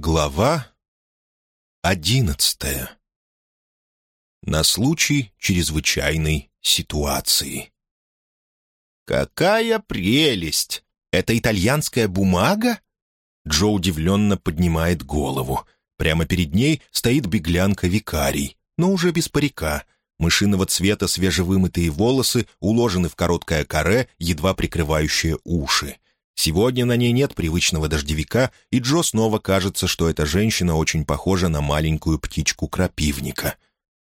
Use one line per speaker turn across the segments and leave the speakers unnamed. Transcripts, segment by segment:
Глава одиннадцатая. На случай чрезвычайной ситуации. «Какая прелесть! Это итальянская бумага?» Джо удивленно поднимает голову. Прямо перед ней стоит беглянка-викарий, но уже без парика. Мышиного цвета свежевымытые волосы уложены в короткое каре, едва прикрывающее уши. Сегодня на ней нет привычного дождевика, и Джо снова кажется, что эта женщина очень похожа на маленькую птичку крапивника.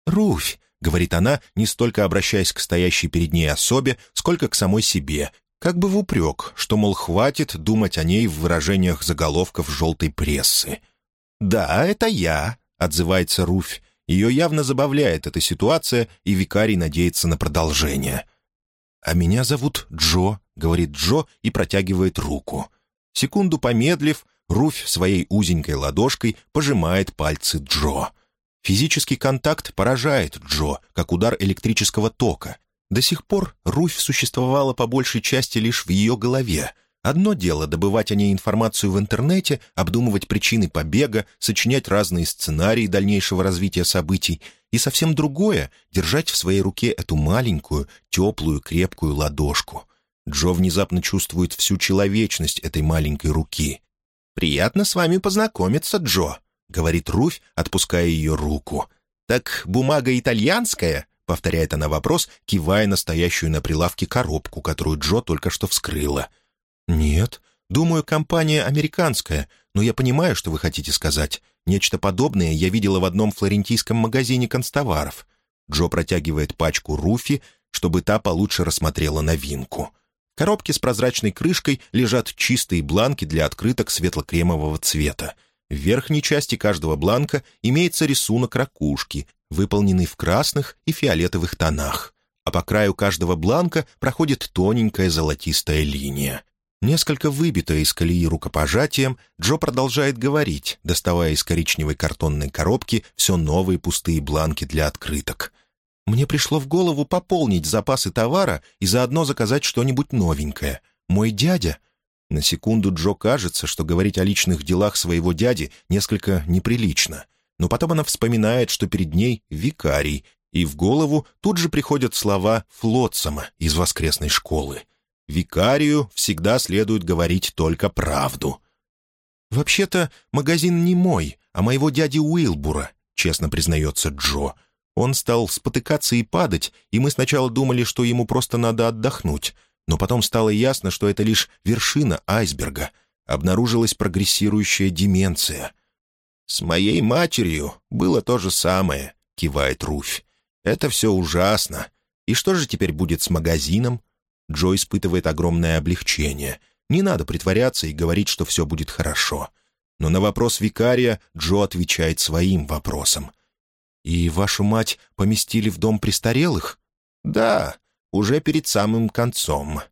«Руфь», — говорит она, не столько обращаясь к стоящей перед ней особе, сколько к самой себе, как бы в упрек, что, мол, хватит думать о ней в выражениях заголовков желтой прессы. «Да, это я», — отзывается Руфь. Ее явно забавляет эта ситуация, и викарий надеется на продолжение. «А меня зовут Джо», — говорит Джо и протягивает руку. Секунду помедлив, Руфь своей узенькой ладошкой пожимает пальцы Джо. Физический контакт поражает Джо, как удар электрического тока. До сих пор Руфь существовала по большей части лишь в ее голове — Одно дело добывать о ней информацию в интернете, обдумывать причины побега, сочинять разные сценарии дальнейшего развития событий, и совсем другое — держать в своей руке эту маленькую, теплую, крепкую ладошку. Джо внезапно чувствует всю человечность этой маленькой руки. «Приятно с вами познакомиться, Джо», — говорит Руфь, отпуская ее руку. «Так бумага итальянская?» — повторяет она вопрос, кивая настоящую на прилавке коробку, которую Джо только что вскрыла. «Нет. Думаю, компания американская, но я понимаю, что вы хотите сказать. Нечто подобное я видела в одном флорентийском магазине констоваров». Джо протягивает пачку Руфи, чтобы та получше рассмотрела новинку. В коробке с прозрачной крышкой лежат чистые бланки для открыток светло-кремового цвета. В верхней части каждого бланка имеется рисунок ракушки, выполненный в красных и фиолетовых тонах, а по краю каждого бланка проходит тоненькая золотистая линия. Несколько выбитая из колеи рукопожатием, Джо продолжает говорить, доставая из коричневой картонной коробки все новые пустые бланки для открыток. «Мне пришло в голову пополнить запасы товара и заодно заказать что-нибудь новенькое. Мой дядя...» На секунду Джо кажется, что говорить о личных делах своего дяди несколько неприлично. Но потом она вспоминает, что перед ней викарий, и в голову тут же приходят слова Флотсома из воскресной школы — Викарию всегда следует говорить только правду. «Вообще-то магазин не мой, а моего дяди Уилбура», — честно признается Джо. Он стал спотыкаться и падать, и мы сначала думали, что ему просто надо отдохнуть. Но потом стало ясно, что это лишь вершина айсберга. Обнаружилась прогрессирующая деменция. «С моей матерью было то же самое», — кивает Руфь. «Это все ужасно. И что же теперь будет с магазином? Джо испытывает огромное облегчение. Не надо притворяться и говорить, что все будет хорошо. Но на вопрос викария Джо отвечает своим вопросом. «И вашу мать поместили в дом престарелых?» «Да, уже перед самым концом».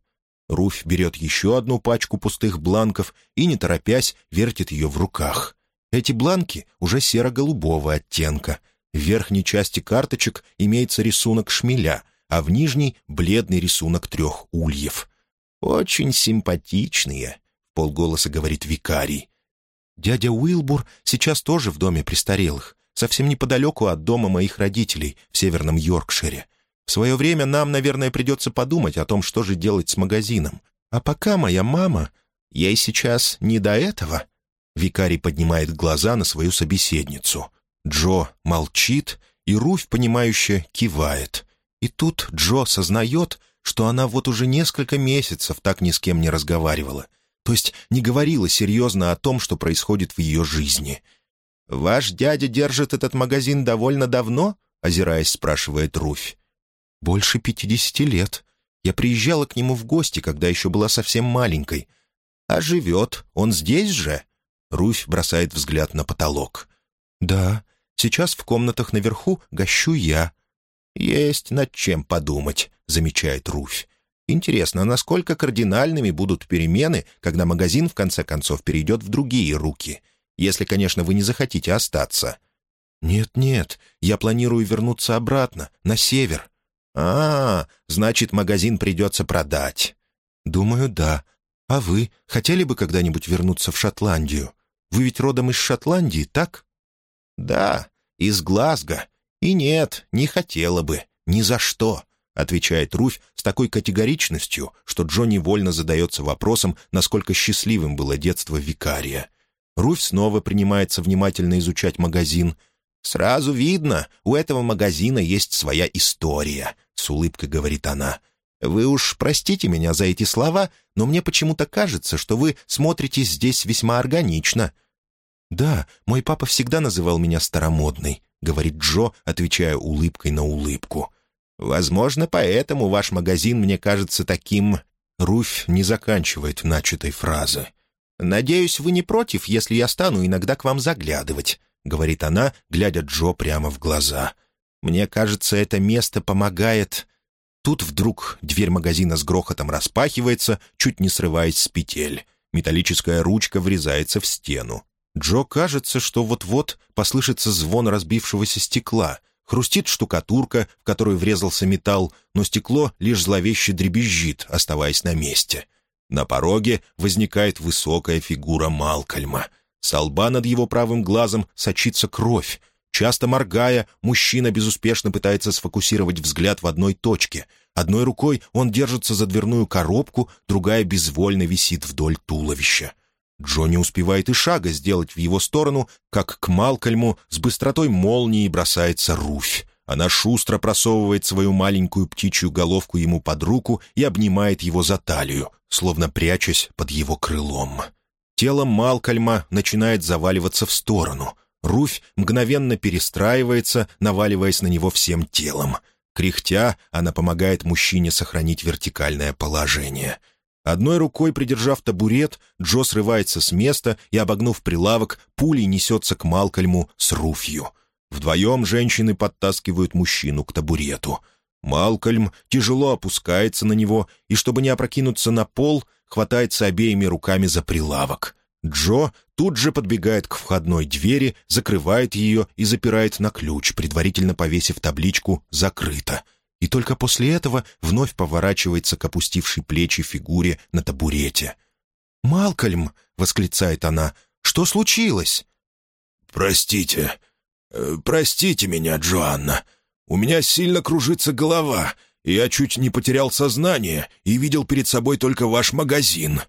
Руфь берет еще одну пачку пустых бланков и, не торопясь, вертит ее в руках. Эти бланки уже серо-голубого оттенка. В верхней части карточек имеется рисунок шмеля — а в нижней — бледный рисунок трех ульев. «Очень симпатичные», — полголоса говорит викарий. «Дядя Уилбур сейчас тоже в доме престарелых, совсем неподалеку от дома моих родителей в северном Йоркшире. В свое время нам, наверное, придется подумать о том, что же делать с магазином. А пока моя мама... Ей сейчас не до этого». Викарий поднимает глаза на свою собеседницу. Джо молчит, и Руфь, понимающе, кивает. И тут Джо сознает, что она вот уже несколько месяцев так ни с кем не разговаривала, то есть не говорила серьезно о том, что происходит в ее жизни. «Ваш дядя держит этот магазин довольно давно?» — озираясь, спрашивает Руфь. «Больше пятидесяти лет. Я приезжала к нему в гости, когда еще была совсем маленькой. А живет он здесь же?» Руфь бросает взгляд на потолок. «Да, сейчас в комнатах наверху гощу я, «Есть над чем подумать», — замечает Руфь. «Интересно, насколько кардинальными будут перемены, когда магазин в конце концов перейдет в другие руки? Если, конечно, вы не захотите остаться». «Нет-нет, я планирую вернуться обратно, на север». «А, значит, магазин придется продать». «Думаю, да. А вы хотели бы когда-нибудь вернуться в Шотландию?» Вы ведь родом из Шотландии, так?» «Да, из Глазго. И нет, не хотела бы. Ни за что», — отвечает Руфь с такой категоричностью, что Джо невольно задается вопросом, насколько счастливым было детство викария. Руфь снова принимается внимательно изучать магазин. «Сразу видно, у этого магазина есть своя история», — с улыбкой говорит она. «Вы уж простите меня за эти слова, но мне почему-то кажется, что вы смотритесь здесь весьма органично». «Да, мой папа всегда называл меня старомодной», — говорит Джо, отвечая улыбкой на улыбку. «Возможно, поэтому ваш магазин мне кажется таким...» Руфь не заканчивает начатой фразы. «Надеюсь, вы не против, если я стану иногда к вам заглядывать», — говорит она, глядя Джо прямо в глаза. «Мне кажется, это место помогает...» Тут вдруг дверь магазина с грохотом распахивается, чуть не срываясь с петель. Металлическая ручка врезается в стену. Джо кажется, что вот-вот послышится звон разбившегося стекла. Хрустит штукатурка, в которую врезался металл, но стекло лишь зловеще дребезжит, оставаясь на месте. На пороге возникает высокая фигура Малкольма. С лба над его правым глазом сочится кровь. Часто моргая, мужчина безуспешно пытается сфокусировать взгляд в одной точке. Одной рукой он держится за дверную коробку, другая безвольно висит вдоль туловища. Джо не успевает и шага сделать в его сторону, как к Малкольму с быстротой молнии бросается Руфь. Она шустро просовывает свою маленькую птичью головку ему под руку и обнимает его за талию, словно прячась под его крылом. Тело Малкольма начинает заваливаться в сторону. Руфь мгновенно перестраивается, наваливаясь на него всем телом. Кряхтя, она помогает мужчине сохранить вертикальное положение. Одной рукой придержав табурет, Джо срывается с места и, обогнув прилавок, пулей несется к Малкольму с Руфью — Вдвоем женщины подтаскивают мужчину к табурету. Малкольм тяжело опускается на него и, чтобы не опрокинуться на пол, хватается обеими руками за прилавок. Джо тут же подбегает к входной двери, закрывает ее и запирает на ключ, предварительно повесив табличку «Закрыто». И только после этого вновь поворачивается к опустившей плечи фигуре на табурете. «Малкольм!» — восклицает она. «Что случилось?»
«Простите, Э, «Простите меня, Джоанна. У меня сильно кружится голова, и я чуть не потерял сознание и видел перед собой только ваш магазин».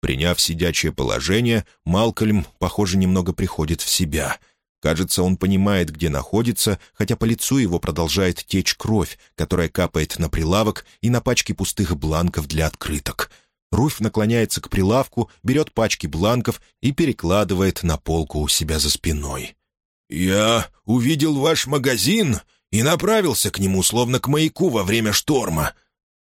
Приняв сидячее положение, Малкольм, похоже, немного приходит в себя. Кажется, он понимает, где находится, хотя по лицу его продолжает течь кровь, которая капает на прилавок и на пачки пустых бланков для открыток. Руфь наклоняется к прилавку, берет пачки бланков и перекладывает на полку у себя за спиной.
«Я увидел ваш магазин и направился к нему, словно к маяку во время шторма».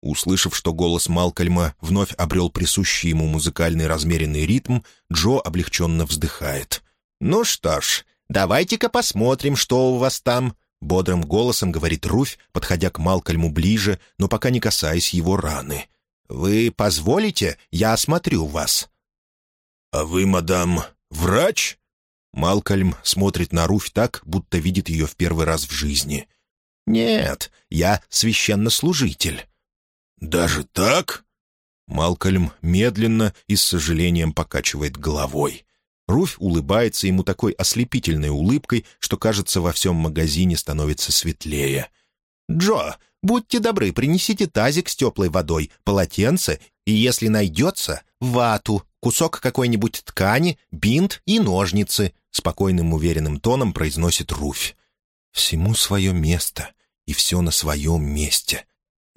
Услышав, что голос Малкольма вновь обрел присущий ему музыкальный размеренный ритм, Джо облегченно вздыхает. «Ну что ж, давайте-ка посмотрим, что у вас там», — бодрым голосом говорит Руфь, подходя к Малкольму ближе, но пока не касаясь его раны. «Вы позволите? Я осмотрю вас».
«А вы, мадам, врач?»
Малкольм смотрит на Руфь так, будто видит ее в первый раз в жизни. «Нет, я священнослужитель».
«Даже так?»
Малкольм медленно и с сожалением покачивает головой. Руфь улыбается ему такой ослепительной улыбкой, что, кажется, во всем магазине становится светлее. «Джо, будьте добры, принесите тазик с теплой водой, полотенце и, если найдется, вату, кусок какой-нибудь ткани, бинт и ножницы», — спокойным уверенным тоном произносит Руфь. «Всему свое место, и все на своем месте».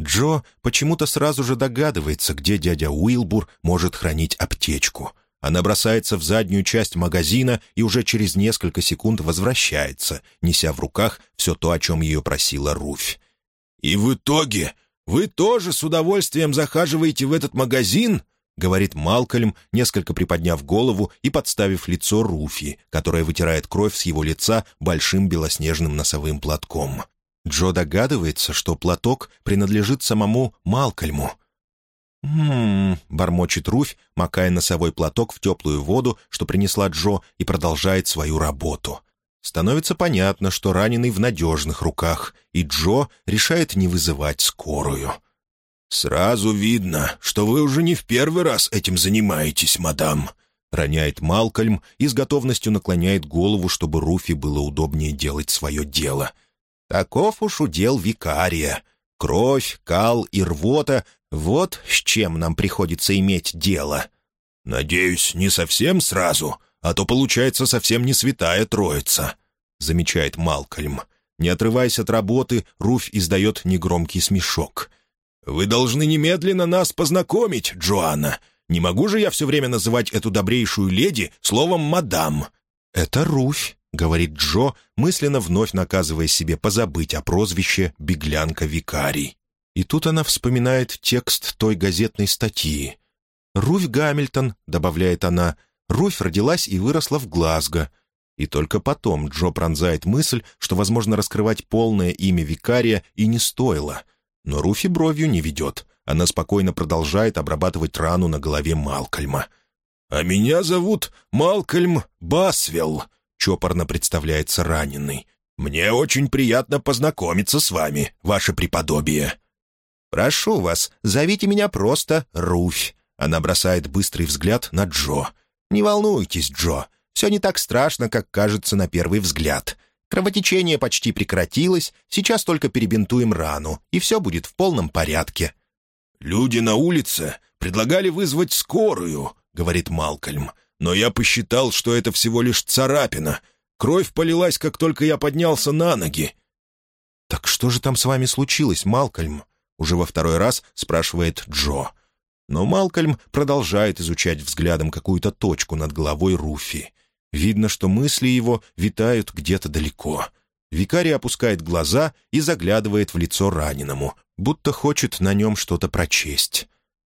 Джо почему-то сразу же догадывается, где дядя Уилбур может хранить аптечку. Она бросается в заднюю часть магазина и уже через несколько секунд возвращается, неся в руках все то, о чем ее просила Руфь.
«И в итоге вы тоже с удовольствием захаживаете в этот магазин?» — говорит Малкольм, несколько приподняв голову и подставив лицо Руфи, которая вытирает кровь с его лица большим белоснежным носовым платком. Джо догадывается, что платок принадлежит самому Малкольму. «М-м-м», бормочет Руфь, макая носовой платок в теплую воду, что принесла Джо, и продолжает свою работу. Становится понятно, что раненый в надежных руках, и Джо решает не вызывать скорую. «Сразу видно, что вы уже не в первый раз этим занимаетесь, мадам».
роняет Малкольм и с готовностью наклоняет голову, чтобы Руфи было удобнее делать свое дело. Таков уж удел викария. Кровь, кал и рвота — вот с чем нам приходится иметь дело.
«Надеюсь, не совсем сразу, а то получается совсем не святая троица», — замечает Малкольм.
Не отрываясь от работы, Руфь издает негромкий смешок.
«Вы должны немедленно нас познакомить, Джоанна. Не могу же я все время называть эту добрейшую леди словом «мадам».
«Это Руфь», — говорит Джо, мысленно вновь наказывая себе позабыть о прозвище «Беглянка-викарий». И тут она вспоминает текст той газетной статьи. «Руфь Гамильтон», — добавляет она, — «Руфь родилась и выросла в Глазго». И только потом Джо пронзает мысль, что, возможно, раскрывать полное имя викария и не стоило. Но Руфи бровью не ведет. Она спокойно продолжает обрабатывать рану на голове Малкольма.
«А меня зовут Малкольм Басвелл», — чопорно представляется раненый. «Мне очень приятно познакомиться с вами, ваше преподобие».
«Прошу вас, зовите меня просто Руфь». Она бросает быстрый взгляд на Джо. «Не волнуйтесь, Джо, все не так страшно, как кажется на первый взгляд. Кровотечение почти прекратилось, сейчас только перебинтуем рану, и все будет в полном порядке».
«Люди на улице предлагали вызвать скорую», — говорит Малкольм. «Но я посчитал, что это всего лишь царапина. Кровь полилась, как только я поднялся на ноги».
«Так что же там с вами случилось, Малкольм?» — уже во второй раз спрашивает Джо. Но Малкольм продолжает изучать взглядом какую-то точку над головой Руфи. Видно, что мысли его витают где-то далеко. Викарий опускает глаза и заглядывает в лицо раненому, будто хочет на нем что-то прочесть.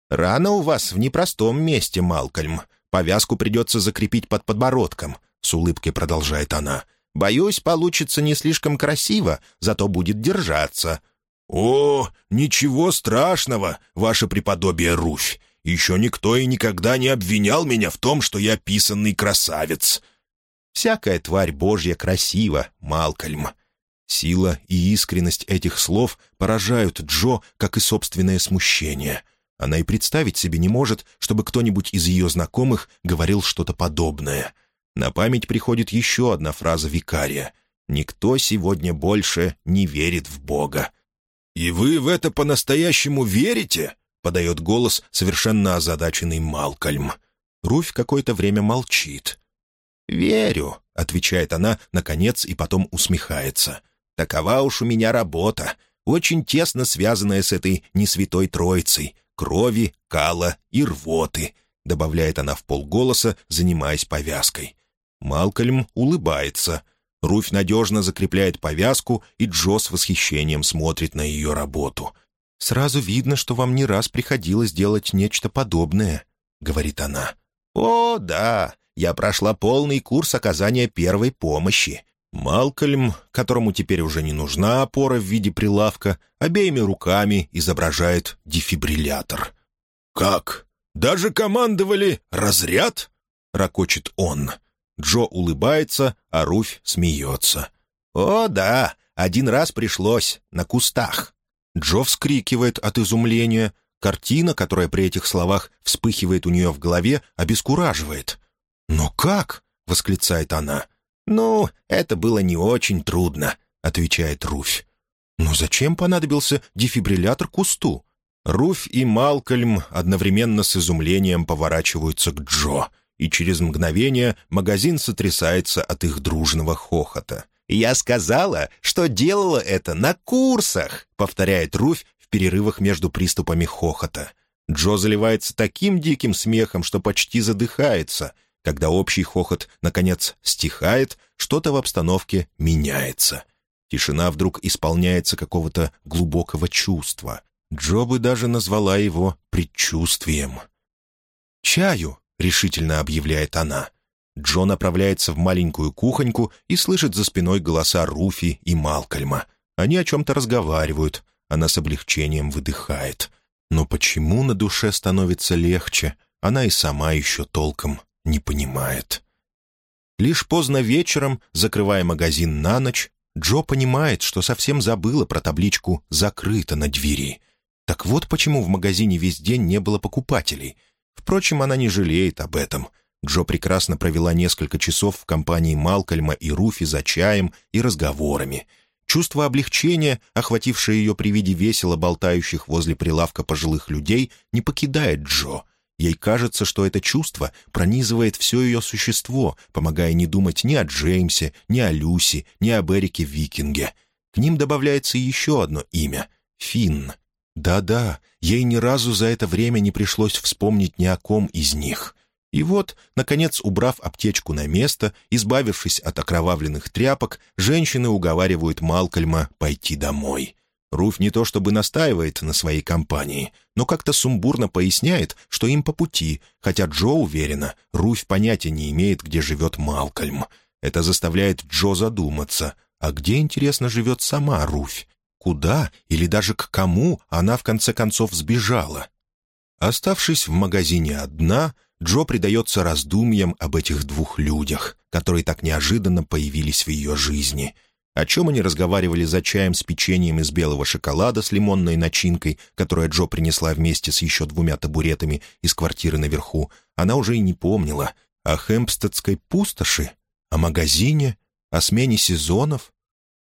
«Рана у вас в непростом месте, Малкольм. Повязку придется закрепить под подбородком», — с улыбкой продолжает она. «Боюсь, получится не слишком красиво, зато будет держаться».
«О, ничего страшного, ваше преподобие Руфь. Еще никто и никогда не обвинял меня в том, что я писанный красавец.
Всякая тварь Божья красива, Малкольм». Сила и искренность этих слов поражают Джо, как и собственное смущение. Она и представить себе не может, чтобы кто-нибудь из ее знакомых говорил что-то подобное. На память приходит еще одна фраза викария. «Никто сегодня больше не верит в Бога».
«И вы в это по-настоящему верите?» — подает голос совершенно озадаченный Малкольм.
Руфь какое-то время молчит. «Верю», — отвечает она, наконец, и потом усмехается. «Такова уж у меня работа, очень тесно связанная с этой несвятой троицей — крови, кала и рвоты», — добавляет она в полголоса, занимаясь повязкой. Малкольм улыбается. Руфь надежно закрепляет повязку, и Джо с восхищением смотрит на ее работу. «Сразу видно, что вам не раз приходилось делать нечто подобное», — говорит она. «О, да, я прошла полный курс оказания первой помощи. Малкольм, которому теперь уже не нужна опора в виде прилавка, обеими руками изображает дефибриллятор.
«Как? Даже командовали разряд?» — ракочет он.
Джо улыбается, а Руфь смеется. «О, да, один раз пришлось, на кустах». Джо вскрикивает от изумления. Картина, которая при этих словах вспыхивает у нее в голове, обескураживает. «Но как?» — восклицает она. «Ну, это было не очень трудно», — отвечает Руфь. «Но зачем понадобился дефибриллятор кусту?» Руфь и Малкольм одновременно с изумлением поворачиваются к Джо, и через мгновение магазин сотрясается от их дружного хохота. «Я сказала, что делала это на курсах», — повторяет Руфь в перерывах между приступами хохота. Джо заливается таким диким смехом, что почти задыхается — когда общий хохот, наконец, стихает, что-то в обстановке меняется. Тишина вдруг исполняется какого-то глубокого чувства. Джо бы даже назвала его предчувствием. «Чаю!» — решительно объявляет она. Джо направляется в маленькую кухоньку и слышит за спиной голоса Руфи и Малкольма. Они о чем-то разговаривают. Она с облегчением выдыхает. Но почему на душе становится легче, она и сама еще толком не понимает. Лишь поздно вечером, закрывая магазин на ночь, Джо понимает, что совсем забыла про табличку «Закрыто» на двери. Так вот почему в магазине весь день не было покупателей. Впрочем, она не жалеет об этом. Джо прекрасно провела несколько часов в компании Малкольма и Руфи за чаем и разговорами. Чувство облегчения, охватившее ее при виде весело болтающих возле прилавка пожилых людей, не покидает Джо. Ей кажется, что это чувство пронизывает все ее существо, помогая не думать ни о Джеймсе, ни о Люси, ни об Эрике Викинге. К ним добавляется еще одно имя — Финн. Да-да, ей ни разу за это время не пришлось вспомнить ни о ком из них. И вот, наконец, убрав аптечку на место, избавившись от окровавленных тряпок, женщины уговаривают Малкольма пойти домой. Руф не то чтобы настаивает на своей компании, но как-то сумбурно поясняет, что им по пути, хотя Джо уверена, Руф понятия не имеет, где живет Малкольм. Это заставляет Джо задуматься, а где, интересно, живет сама Руфь? Куда или даже к кому она в конце концов сбежала? Оставшись в магазине одна, Джо предается раздумьям об этих двух людях, которые так неожиданно появились в ее жизни. О чем они разговаривали за чаем с печеньем из белого шоколада с лимонной начинкой, которую Джо принесла вместе с еще двумя табуретами из квартиры наверху, она уже и не помнила. О хэмпстедской пустоши? О магазине? О смене сезонов?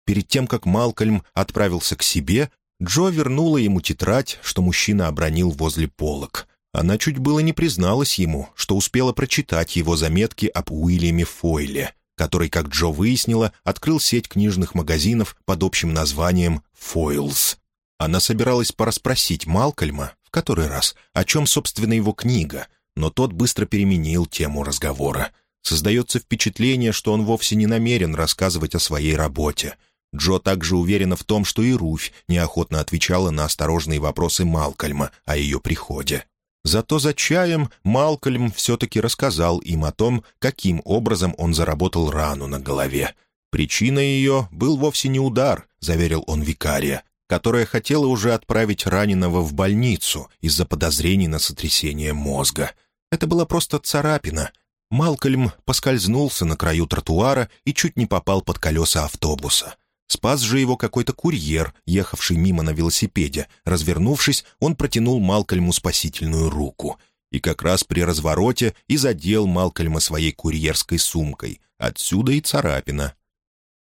Перед тем, как Малкольм отправился к себе, Джо вернула ему тетрадь, что мужчина обронил возле полок. Она чуть было не призналась ему, что успела прочитать его заметки об Уильяме Фойле, который, как Джо выяснила, открыл сеть книжных магазинов под общим названием «Фойлс». Она собиралась порасспросить Малкольма, в который раз, о чем, собственно, его книга, но тот быстро переменил тему разговора. Создается впечатление, что он вовсе не намерен рассказывать о своей работе. Джо также уверена в том, что и Руфь неохотно отвечала на осторожные вопросы Малкольма о ее приходе. Зато за чаем Малкольм все-таки рассказал им о том, каким образом он заработал рану на голове. Причиной ее был вовсе не удар, заверил он викария, которая хотела уже отправить раненого в больницу из-за подозрений на сотрясение мозга. Это была просто царапина. Малкольм поскользнулся на краю тротуара и чуть не попал под колеса автобуса. Спас же его какой-то курьер, ехавший мимо на велосипеде. Развернувшись, он протянул Малкольму спасительную руку. И как раз при развороте и задел Малкольма своей курьерской сумкой. Отсюда и царапина.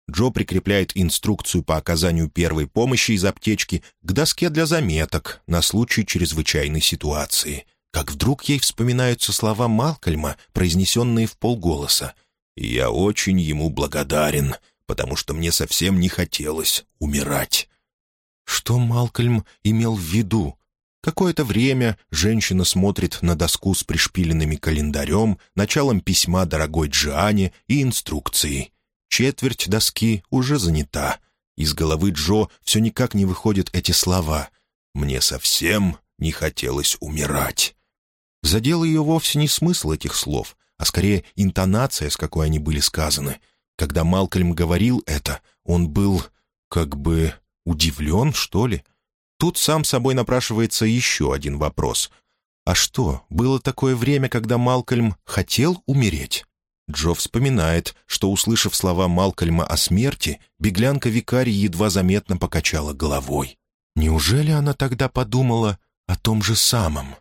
Джо прикрепляет инструкцию по оказанию первой помощи из аптечки к доске для заметок на случай чрезвычайной ситуации. Как вдруг ей вспоминаются слова Малкольма, произнесенные в полголоса. «Я очень ему благодарен потому что мне совсем не хотелось умирать. Что Малкольм имел в виду? Какое-то время женщина смотрит на доску с пришпиленными календарем, началом письма дорогой Джиане и инструкцией. Четверть доски уже занята. Из головы Джо все никак не выходят эти слова. «Мне совсем не хотелось умирать». Задел ее вовсе не смысл этих слов, а скорее интонация, с какой они были сказаны — когда Малкольм говорил это, он был как бы удивлен, что ли? Тут сам собой напрашивается еще один вопрос. А что, было такое время, когда Малкольм хотел умереть? Джо вспоминает, что, услышав слова Малкольма о смерти, беглянка викарий едва заметно покачала головой. Неужели она тогда подумала о том же самом?